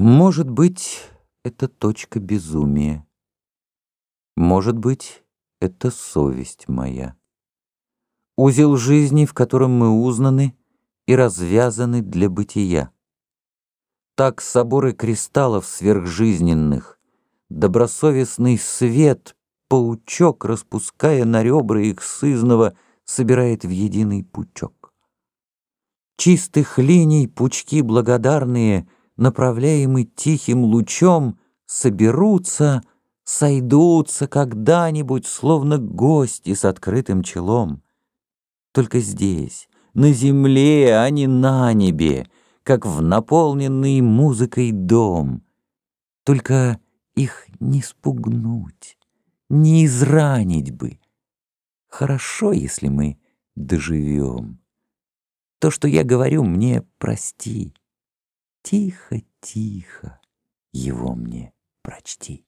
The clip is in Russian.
Может быть, это точка безумия. Может быть, это совесть моя. Узел жизни, в котором мы узнаны и развязаны для бытия. Так соборы кристаллов сверхжизненных, добросовестный свет, паучок, распуская на ребра их сызного, собирает в единый пучок. Чистых линий пучки благодарные — направляемы тихим лучом, соберутся, сойдутся когда-нибудь, словно гости с открытым челом. Только здесь, на земле, а не на небе, как в наполненный музыкой дом. Только их не спугнуть, не изранить бы. Хорошо, если мы доживем. То, что я говорю, мне прости. Тихо, тихо его мне прочти.